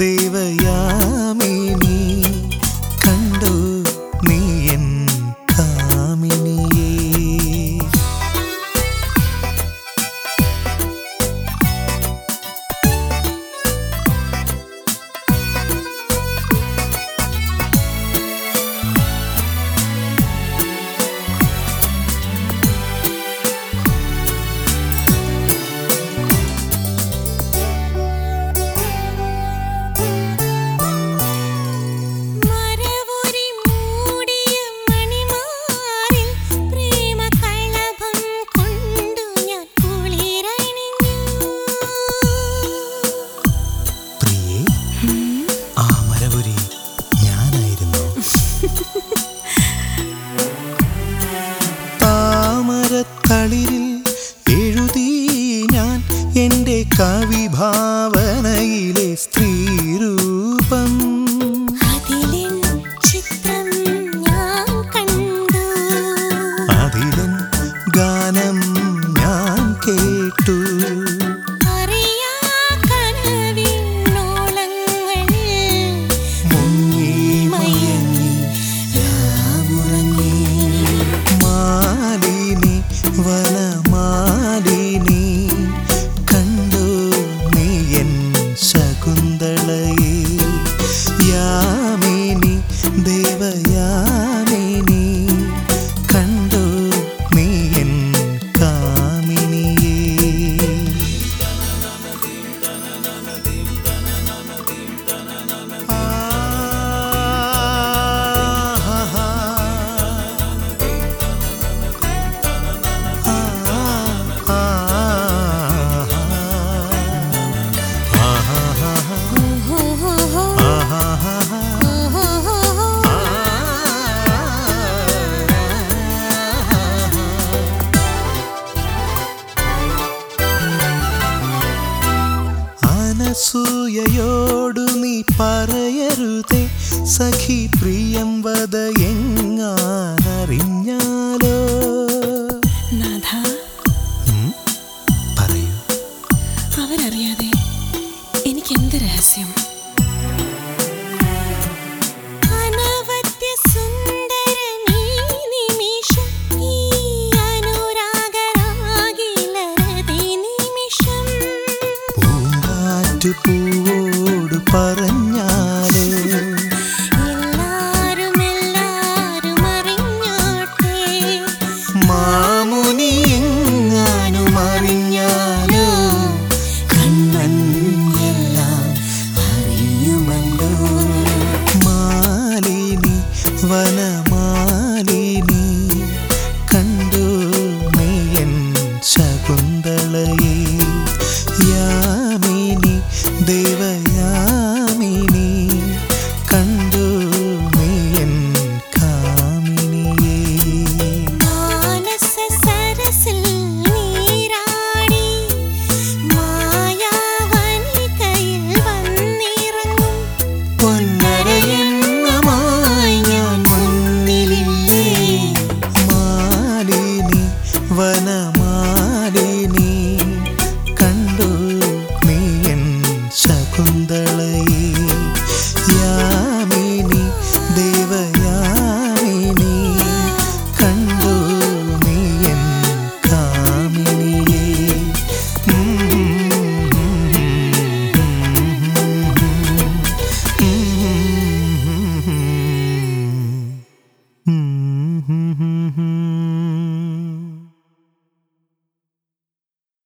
தேவ എന്റെ കവിഭാവനയിലെ അസൂയയോടു നീ പറയരുതേ. സഖി പ്രിയം വത എങ്ങാനറിഞ്ഞാ പൂവോട് പറഞ്ഞാലേ മാമുനി എങ്ങാനും അറിഞ്ഞാലോ? കണ്ണൻ എല്ലാം അറിയുമല്ലോ. മാലിനി വനം